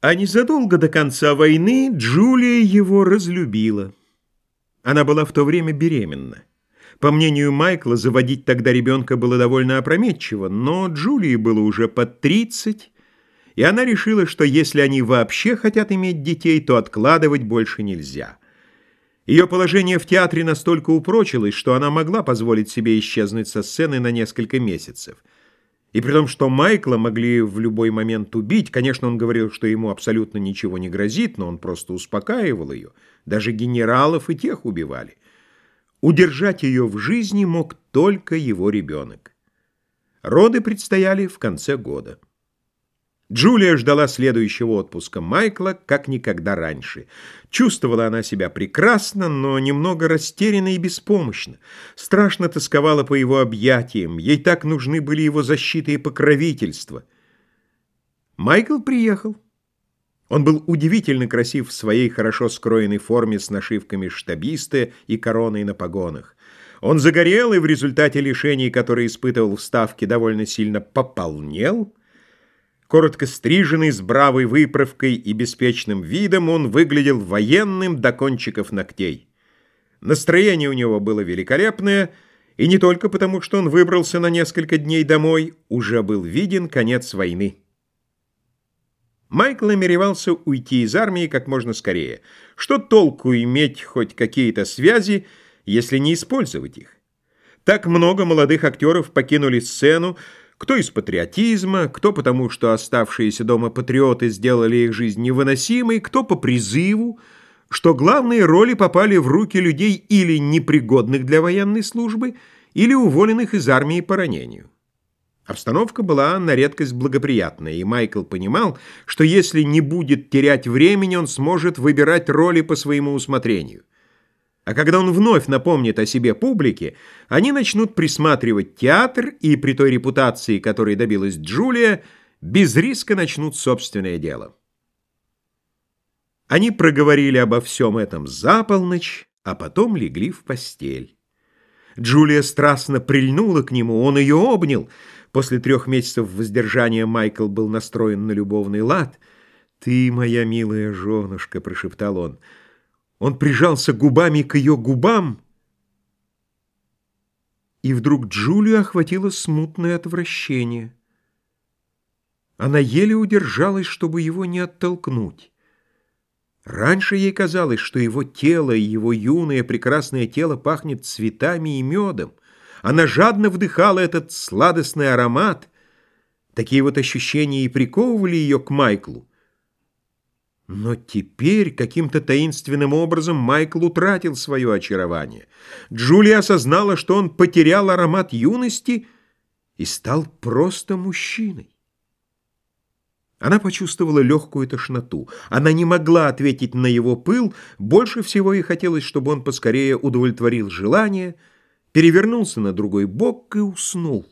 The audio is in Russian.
А незадолго до конца войны Джулия его разлюбила. Она была в то время беременна. По мнению Майкла, заводить тогда ребенка было довольно опрометчиво, но Джулии было уже под 30, и она решила, что если они вообще хотят иметь детей, то откладывать больше нельзя. Ее положение в театре настолько упрочилось, что она могла позволить себе исчезнуть со сцены на несколько месяцев – и при том, что Майкла могли в любой момент убить, конечно, он говорил, что ему абсолютно ничего не грозит, но он просто успокаивал ее. Даже генералов и тех убивали. Удержать ее в жизни мог только его ребенок. Роды предстояли в конце года. Джулия ждала следующего отпуска Майкла как никогда раньше. Чувствовала она себя прекрасно, но немного растерянно и беспомощно. Страшно тосковала по его объятиям, ей так нужны были его защита и покровительство. Майкл приехал. Он был удивительно красив в своей хорошо скроенной форме с нашивками штабиста и короной на погонах. Он загорел и в результате лишений, которые испытывал в Ставке, довольно сильно пополнел – Коротко стриженный, с бравой выправкой и беспечным видом, он выглядел военным до кончиков ногтей. Настроение у него было великолепное, и не только потому, что он выбрался на несколько дней домой, уже был виден конец войны. Майкл намеревался уйти из армии как можно скорее. Что толку иметь хоть какие-то связи, если не использовать их? Так много молодых актеров покинули сцену, кто из патриотизма, кто потому, что оставшиеся дома патриоты сделали их жизнь невыносимой, кто по призыву, что главные роли попали в руки людей или непригодных для военной службы, или уволенных из армии по ранению. Обстановка была на редкость благоприятная, и Майкл понимал, что если не будет терять времени, он сможет выбирать роли по своему усмотрению. А когда он вновь напомнит о себе публике, они начнут присматривать театр и при той репутации, которой добилась Джулия, без риска начнут собственное дело. Они проговорили обо всем этом за полночь, а потом легли в постель. Джулия страстно прильнула к нему, он ее обнял. После трех месяцев воздержания Майкл был настроен на любовный лад. «Ты, моя милая женушка», — прошептал он, — он прижался губами к ее губам, и вдруг Джулию охватило смутное отвращение. Она еле удержалась, чтобы его не оттолкнуть. Раньше ей казалось, что его тело и его юное прекрасное тело пахнет цветами и медом. Она жадно вдыхала этот сладостный аромат. Такие вот ощущения и приковывали ее к Майклу. Но теперь каким-то таинственным образом Майкл утратил свое очарование. Джулия осознала, что он потерял аромат юности и стал просто мужчиной. Она почувствовала легкую тошноту. Она не могла ответить на его пыл. Больше всего ей хотелось, чтобы он поскорее удовлетворил желание, перевернулся на другой бок и уснул.